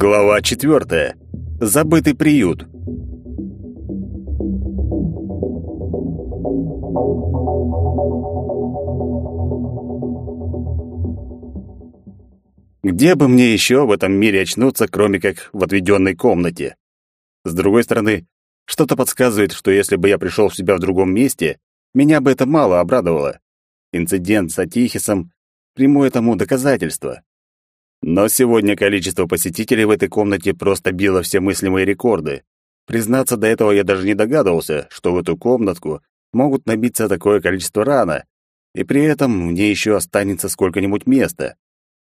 Глава четвертая. Забытый приют. Где бы мне еще в этом мире очнуться, кроме как в отведенной комнате? С другой стороны, что-то подсказывает, что если бы я пришел в себя в другом месте, меня бы это мало обрадовало. Инцидент с Атихисом — прямое тому доказательство. Но сегодня количество посетителей в этой комнате просто било все мыслимые рекорды. Признаться, до этого я даже не догадывался, что в эту комнатку могут набиться такое количество рана, и при этом мне еще останется сколько-нибудь места.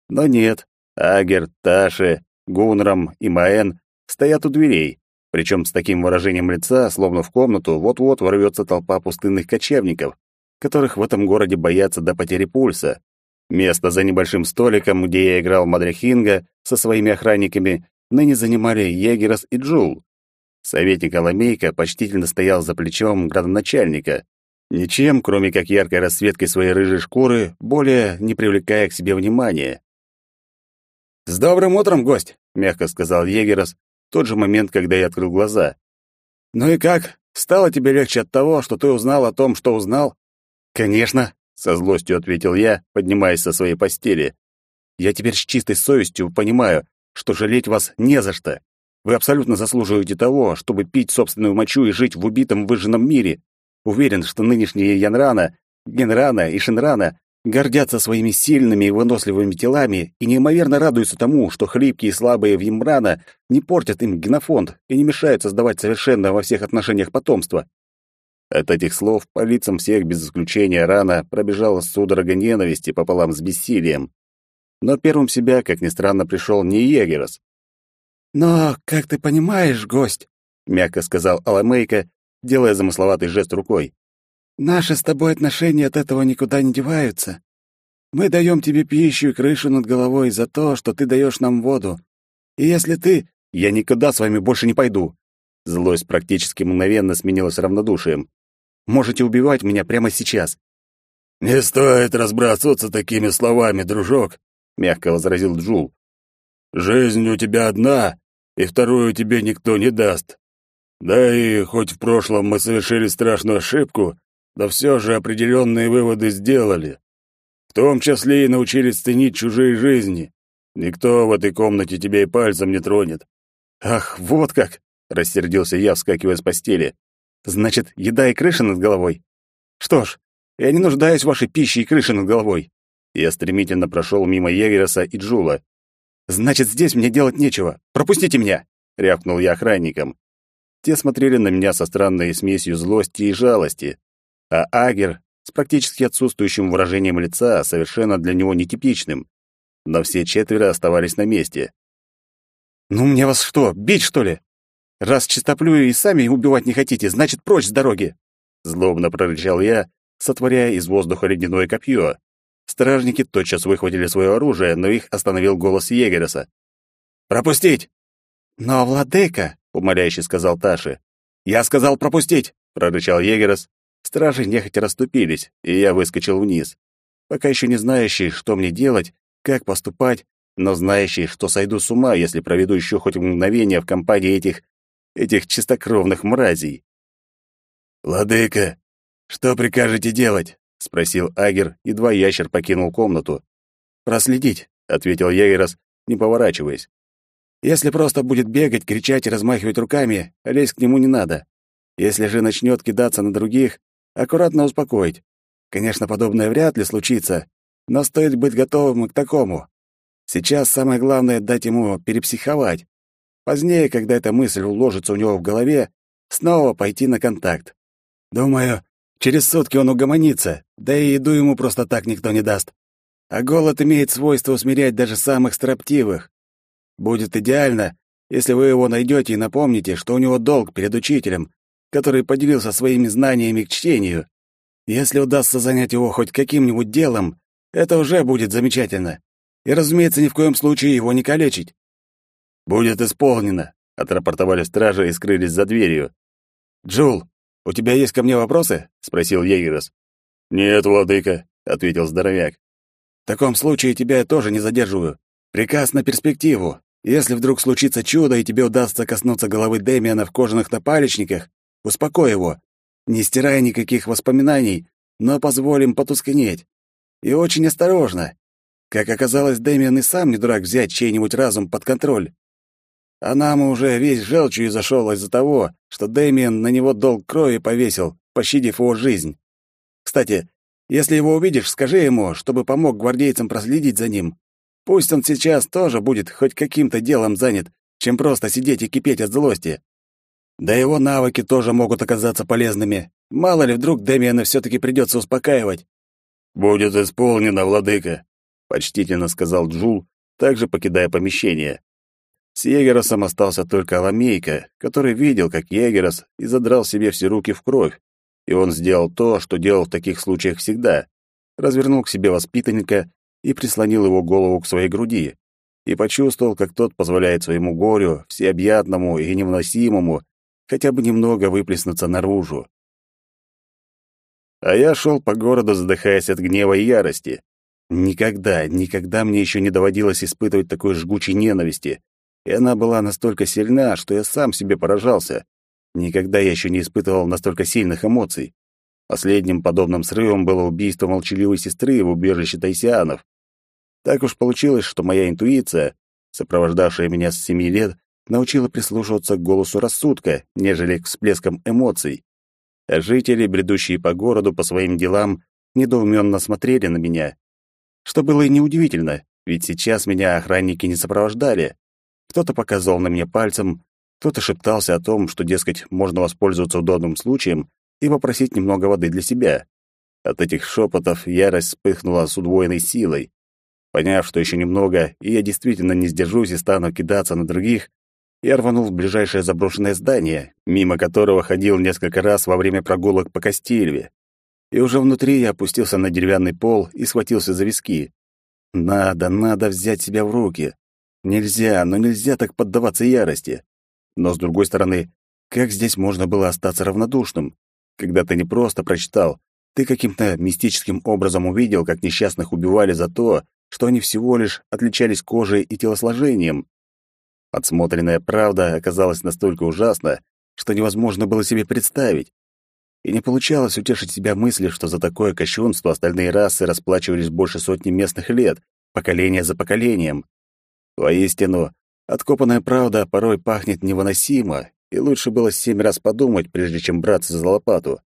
Но нет, Агер, Таши, Гунрам и Маэн стоят у дверей, причем с таким выражением лица, словно в комнату вот-вот ворвется толпа пустынных кочевников, которых в этом городе боятся до потери пульса. Место за небольшим столиком, где я играл Мадрихинга со своими охранниками, ныне занимали Егерос и Джул. Советник Аламейка почтительно стоял за плечом градоначальника, ничем, кроме как яркой расцветкой своей рыжей шкуры, более не привлекая к себе внимания. «С добрым утром, гость!» — мягко сказал Егерос в тот же момент, когда я открыл глаза. «Ну и как? Стало тебе легче от того, что ты узнал о том, что узнал?» «Конечно!» со злостью ответил я, поднимаясь со своей постели. Я теперь с чистой совестью понимаю, что жалеть вас не за что. Вы абсолютно заслуживаете того, чтобы пить собственную мочу и жить в убитом выжженном мире. Уверен, что нынешние Янрана, Генрана и Шинрана гордятся своими сильными и выносливыми телами и неимоверно радуются тому, что хлипкие и слабые в Ямрана не портят им генофонд и не мешают создавать совершенно во всех отношениях потомство. От этих слов по лицам всех без исключения рано пробежала судорога ненависти пополам с бессилием. Но первым себя, как ни странно, пришел не Егерос. «Но, как ты понимаешь, гость», — мягко сказал Аламейка, делая замысловатый жест рукой, «наши с тобой отношения от этого никуда не деваются. Мы даем тебе пищу и крышу над головой за то, что ты даешь нам воду. И если ты...» «Я никуда с вами больше не пойду». Злость практически мгновенно сменилась равнодушием. Можете убивать меня прямо сейчас». «Не стоит разбрасываться такими словами, дружок», — мягко возразил Джул. «Жизнь у тебя одна, и вторую тебе никто не даст. Да и хоть в прошлом мы совершили страшную ошибку, да все же определенные выводы сделали. В том числе и научились ценить чужие жизни. Никто в этой комнате тебя и пальцем не тронет». «Ах, вот как!» — рассердился я, вскакивая с постели. Значит, еда и крыша над головой. Что ж, я не нуждаюсь в вашей пище и крыше над головой. Я стремительно прошел мимо Егереса и Джула. Значит, здесь мне делать нечего. Пропустите меня, рявкнул я охранникам. Те смотрели на меня со странной смесью злости и жалости, а Агер с практически отсутствующим выражением лица, совершенно для него нетипичным. Но все четверо оставались на месте. «Ну, мне вас что, бить, что ли?» Раз чистоплюю и сами убивать не хотите, значит, прочь с дороги!» Злобно прорычал я, сотворяя из воздуха ледяное копье. Стражники тотчас выхватили свое оружие, но их остановил голос Егереса. «Пропустить!» «Но, владыка!» — умоляюще сказал Таши. «Я сказал пропустить!» — прорычал Егерес. Стражи нехотя расступились, и я выскочил вниз. Пока еще не знающий, что мне делать, как поступать, но знающий, что сойду с ума, если проведу еще хоть мгновение в компании этих этих чистокровных мразей. «Владыка, что прикажете делать?» — спросил Агер, едва ящер покинул комнату. «Проследить», — ответил Егерос, не поворачиваясь. «Если просто будет бегать, кричать и размахивать руками, лезть к нему не надо. Если же начнет кидаться на других, аккуратно успокоить. Конечно, подобное вряд ли случится, но стоит быть готовым к такому. Сейчас самое главное — дать ему перепсиховать, Позднее, когда эта мысль уложится у него в голове, снова пойти на контакт. Думаю, через сутки он угомонится, да и еду ему просто так никто не даст. А голод имеет свойство усмирять даже самых строптивых. Будет идеально, если вы его найдете и напомните, что у него долг перед учителем, который поделился своими знаниями к чтению. Если удастся занять его хоть каким-нибудь делом, это уже будет замечательно. И, разумеется, ни в коем случае его не калечить. «Будет исполнено», — отрапортовали стражи и скрылись за дверью. «Джул, у тебя есть ко мне вопросы?» — спросил Егерос. «Нет, владыка», — ответил здоровяк. «В таком случае тебя я тоже не задерживаю. Приказ на перспективу. Если вдруг случится чудо, и тебе удастся коснуться головы Дэмиана в кожаных напалечниках, успокой его. Не стирай никаких воспоминаний, но позволим потускнеть. И очень осторожно. Как оказалось, Дэмиан и сам не дурак взять чей-нибудь разум под контроль. А нам уже весь желчью зашел из-за того, что Дэмиан на него долг крови повесил, пощадив его жизнь. Кстати, если его увидишь, скажи ему, чтобы помог гвардейцам проследить за ним. Пусть он сейчас тоже будет хоть каким-то делом занят, чем просто сидеть и кипеть от злости. Да его навыки тоже могут оказаться полезными. Мало ли, вдруг Дэмиана все-таки придется успокаивать. «Будет исполнено, владыка», — почтительно сказал Джул, также покидая помещение. С Егеросом остался только Аламейка, который видел, как Егерос и задрал себе все руки в кровь, и он сделал то, что делал в таких случаях всегда. Развернул к себе воспитанника и прислонил его голову к своей груди, и почувствовал, как тот позволяет своему горю, всеобъятному и невыносимому, хотя бы немного выплеснуться наружу. А я шел по городу, задыхаясь от гнева и ярости. Никогда, никогда мне еще не доводилось испытывать такой жгучей ненависти, и она была настолько сильна, что я сам себе поражался. Никогда я еще не испытывал настолько сильных эмоций. Последним подобным срывом было убийство молчаливой сестры в убежище тайсианов. Так уж получилось, что моя интуиция, сопровождавшая меня с семи лет, научила прислушиваться к голосу рассудка, нежели к всплескам эмоций. Жители, бредущие по городу по своим делам, недоуменно смотрели на меня. Что было и неудивительно, ведь сейчас меня охранники не сопровождали. Кто-то показывал на меня пальцем, кто-то шептался о том, что, дескать, можно воспользоваться удобным случаем и попросить немного воды для себя. От этих шепотов ярость вспыхнула с удвоенной силой. Поняв, что еще немного, и я действительно не сдержусь и стану кидаться на других, я рванул в ближайшее заброшенное здание, мимо которого ходил несколько раз во время прогулок по Кастильве. И уже внутри я опустился на деревянный пол и схватился за виски. Надо, надо взять себя в руки. Нельзя, но нельзя так поддаваться ярости. Но, с другой стороны, как здесь можно было остаться равнодушным? Когда ты не просто прочитал, ты каким-то мистическим образом увидел, как несчастных убивали за то, что они всего лишь отличались кожей и телосложением. Подсмотренная правда оказалась настолько ужасна, что невозможно было себе представить. И не получалось утешить себя мыслью, что за такое кощунство остальные расы расплачивались больше сотни местных лет, поколение за поколением. Воистину, откопанная правда порой пахнет невыносимо, и лучше было семь раз подумать, прежде чем браться за лопату.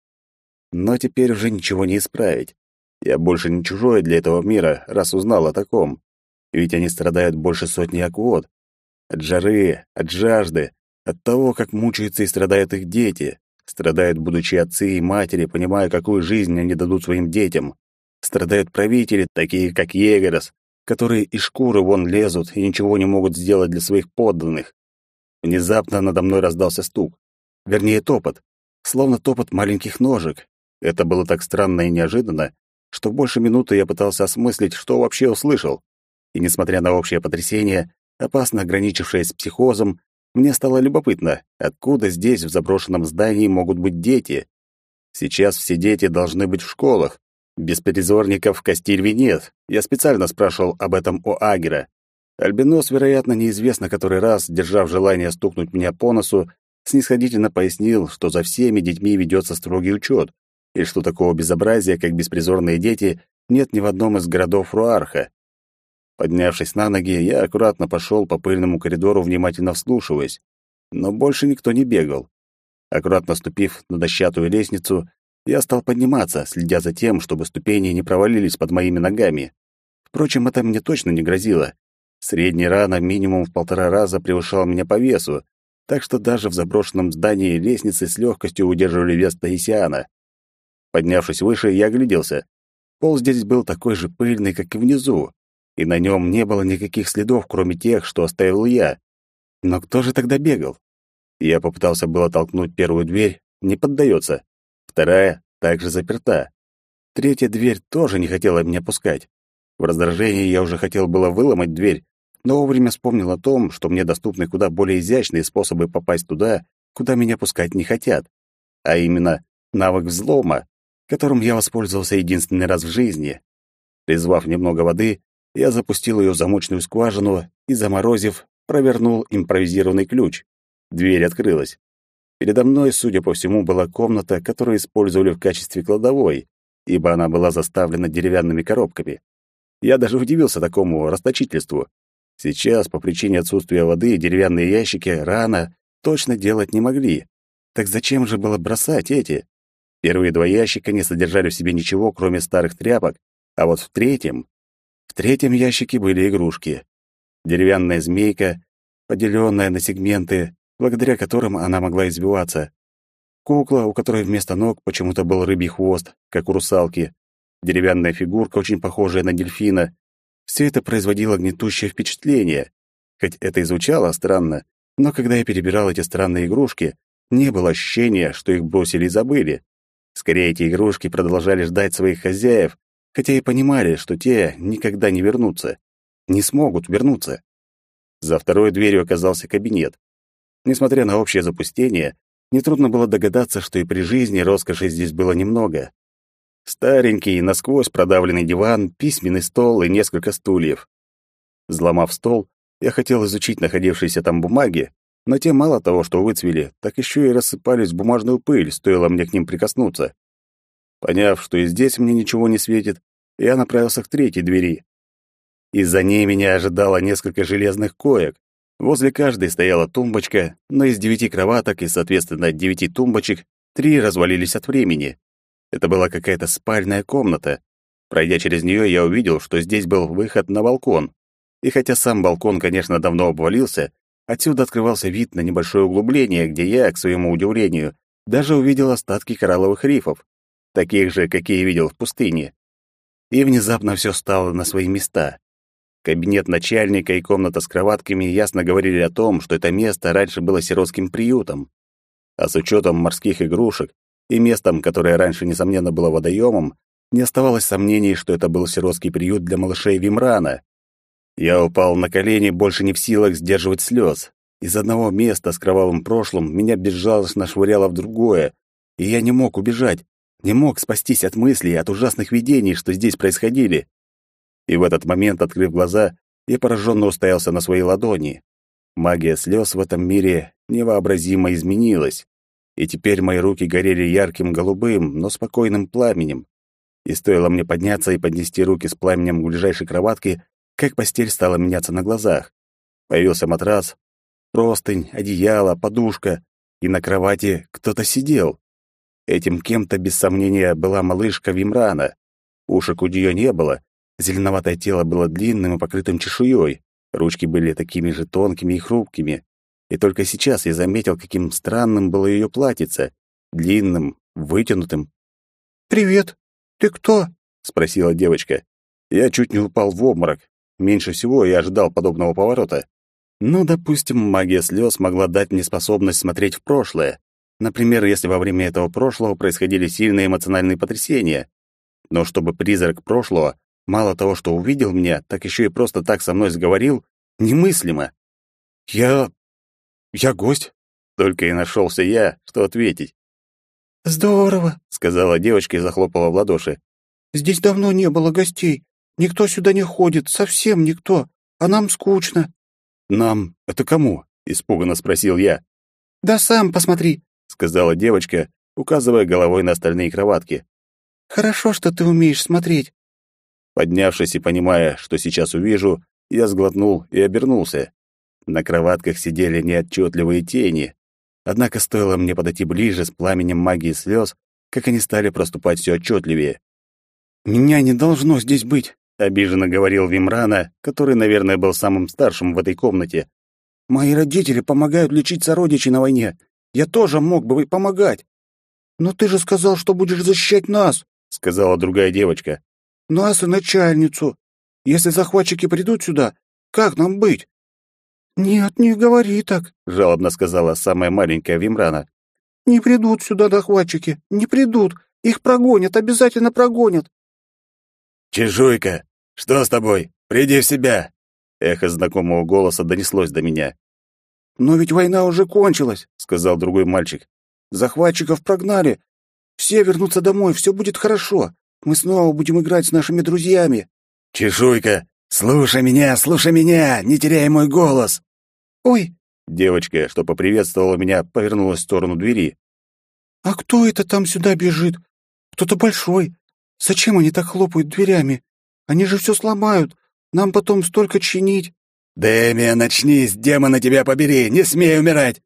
Но теперь уже ничего не исправить. Я больше не чужой для этого мира, раз узнал о таком. Ведь они страдают больше сотни аквод. От жары, от жажды, от того, как мучаются и страдают их дети. Страдают будучи отцы и матери, понимая, какую жизнь они дадут своим детям. Страдают правители, такие как Егерос, которые из шкуры вон лезут и ничего не могут сделать для своих подданных. Внезапно надо мной раздался стук. Вернее, топот. Словно топот маленьких ножек. Это было так странно и неожиданно, что больше минуты я пытался осмыслить, что вообще услышал. И несмотря на общее потрясение, опасно ограничившееся психозом, мне стало любопытно, откуда здесь, в заброшенном здании, могут быть дети. Сейчас все дети должны быть в школах, Беспризорников в Кастильве нет. Я специально спрашивал об этом у Агера. Альбинос, вероятно, неизвестно который раз, держав желание стукнуть меня по носу, снисходительно пояснил, что за всеми детьми ведется строгий учет, и что такого безобразия, как беспризорные дети, нет ни в одном из городов Руарха. Поднявшись на ноги, я аккуратно пошел по пыльному коридору, внимательно вслушиваясь. Но больше никто не бегал. Аккуратно ступив на дощатую лестницу, я стал подниматься, следя за тем, чтобы ступени не провалились под моими ногами. Впрочем, это мне точно не грозило. Средняя рана минимум в полтора раза превышала меня по весу, так что даже в заброшенном здании лестницы с легкостью удерживали вес Таисиана. Поднявшись выше, я огляделся. Пол здесь был такой же пыльный, как и внизу, и на нем не было никаких следов, кроме тех, что оставил я. Но кто же тогда бегал? Я попытался было толкнуть первую дверь, не поддается. Вторая также заперта. Третья дверь тоже не хотела меня пускать. В раздражении я уже хотел было выломать дверь, но вовремя вспомнил о том, что мне доступны куда более изящные способы попасть туда, куда меня пускать не хотят. а именно навык взлома, которым я воспользовался единственный раз в жизни. Призвав немного воды, я запустил ее в замочную скважину и, заморозив, провернул импровизированный ключ. Дверь открылась. Передо мной, судя по всему, была комната, которую использовали в качестве кладовой, ибо она была заставлена деревянными коробками. Я даже удивился такому расточительству. Сейчас, по причине отсутствия воды, деревянные ящики рано точно делать не могли. Так зачем же было бросать эти? Первые два ящика не содержали в себе ничего, кроме старых тряпок, а вот в третьем... В третьем ящике были игрушки. Деревянная змейка, поделенная на сегменты, благодаря которым она могла избиваться. Кукла, у которой вместо ног почему-то был рыбий хвост, как у русалки. Деревянная фигурка, очень похожая на дельфина. Все это производило гнетущее впечатление. Хоть это и звучало странно, но когда я перебирал эти странные игрушки, не было ощущения, что их бросили и забыли. Скорее, эти игрушки продолжали ждать своих хозяев, хотя и понимали, что те никогда не вернутся. Не смогут вернуться. За второй дверью оказался кабинет. Несмотря на общее запустение, нетрудно было догадаться, что и при жизни роскоши здесь было немного. Старенький, насквозь продавленный диван, письменный стол и несколько стульев. Взломав стол, я хотел изучить находившиеся там бумаги, но те мало того, что выцвели, так еще и рассыпались в бумажную пыль, стоило мне к ним прикоснуться. Поняв, что и здесь мне ничего не светит, я направился к третьей двери. Из-за ней меня ожидало несколько железных коек. Возле каждой стояла тумбочка, но из девяти кроваток и, соответственно, девяти тумбочек три развалились от времени. Это была какая-то спальная комната. Пройдя через нее, я увидел, что здесь был выход на балкон. И хотя сам балкон, конечно, давно обвалился, Отсюда открывался вид на небольшое углубление, где я, к своему удивлению, даже увидел остатки коралловых рифов, таких же, какие видел в пустыне. И внезапно все стало на свои места. Кабинет начальника и комната с кроватками ясно говорили о том, что это место раньше было сиротским приютом. А с учетом морских игрушек и местом, которое раньше, несомненно, было водоемом, не оставалось сомнений, что это был сиротский приют для малышей Вимрана. Я упал на колени, больше не в силах сдерживать слез. Из одного места с кровавым прошлым меня безжалостно швыряло в другое, и я не мог убежать, не мог спастись от мыслей, от ужасных видений, что здесь происходили. И в этот момент, открыв глаза, я пораженно уставился на свои ладони. Магия слез в этом мире невообразимо изменилась, и теперь мои руки горели ярким голубым, но спокойным пламенем. И стоило мне подняться и поднести руки с пламенем к ближайшей кроватке, как постель стала меняться на глазах. Появился матрас, простынь, одеяло, подушка, и на кровати кто-то сидел. Этим кем-то, без сомнения, была малышка Вимрана. Ушек у нее не было, зеленоватое тело было длинным и покрытым чешуей, ручки были такими же тонкими и хрупкими. И только сейчас я заметил, каким странным было ее платьице, длинным, вытянутым. «Привет! Ты кто?» — спросила девочка. Я чуть не упал в обморок. Меньше всего я ожидал подобного поворота. Ну, допустим, магия слез могла дать мне способность смотреть в прошлое. Например, если во время этого прошлого происходили сильные эмоциональные потрясения. Но чтобы призрак прошлого мало того, что увидел меня, так еще и просто так со мной заговорил, немыслимо. «Я... я гость», — только и нашелся я, что ответить. «Здорово», — сказала девочка и захлопала в ладоши. «Здесь давно не было гостей. Никто сюда не ходит, совсем никто, а нам скучно». «Нам? Это кому?» — испуганно спросил я. «Да сам посмотри», — сказала девочка, указывая головой на остальные кроватки. «Хорошо, что ты умеешь смотреть». Поднявшись и понимая, что сейчас увижу, я сглотнул и обернулся. На кроватках сидели неотчетливые тени. Однако стоило мне подойти ближе с пламенем магии слез, как они стали проступать все отчетливее. «Меня не должно здесь быть», — обиженно говорил Вимрана, который, наверное, был самым старшим в этой комнате. «Мои родители помогают лечить сородичей на войне. Я тоже мог бы помогать». «Но ты же сказал, что будешь защищать нас», — сказала другая девочка. «Нас и начальницу. Если захватчики придут сюда, как нам быть?» «Нет, не говори так», — жалобно сказала самая маленькая Вимрана. «Не придут сюда захватчики, не придут. Их прогонят, обязательно прогонят. «Чижуйка, что с тобой? Приди в себя!» Эхо знакомого голоса донеслось до меня. «Но ведь война уже кончилась», — сказал другой мальчик. Захватчиков прогнали. Все вернутся домой, все будет хорошо. Мы снова будем играть с нашими друзьями». «Чешуйка, слушай меня, слушай меня, не теряй мой голос!» «Ой!» — девочка, что поприветствовала меня, повернулась в сторону двери. «А кто это там сюда бежит? Кто-то большой. Зачем они так хлопают дверями? Они же все сломают. Нам потом столько чинить». «Дэмия, начнись, демона тебя побери, не смей умирать!»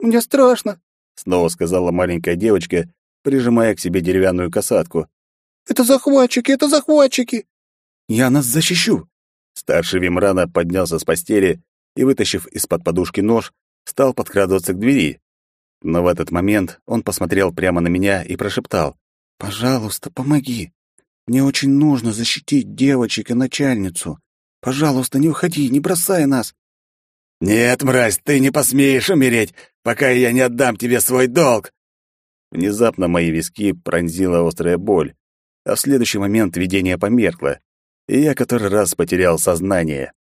«Мне страшно», — снова сказала маленькая девочка, прижимая к себе деревянную касатку. «Это захватчики, это захватчики!» «Я нас защищу!» Старший Вимрана поднялся с постели и, вытащив из-под подушки нож, стал подкрадываться к двери. Но в этот момент он посмотрел прямо на меня и прошептал. «Пожалуйста, помоги. Мне очень нужно защитить девочек и начальницу. Пожалуйста, не уходи, не бросай нас». «Нет, мразь, ты не посмеешь умереть, пока я не отдам тебе свой долг!» Внезапно мои виски пронзила острая боль, а в следующий момент видение померкло, и я который раз потерял сознание.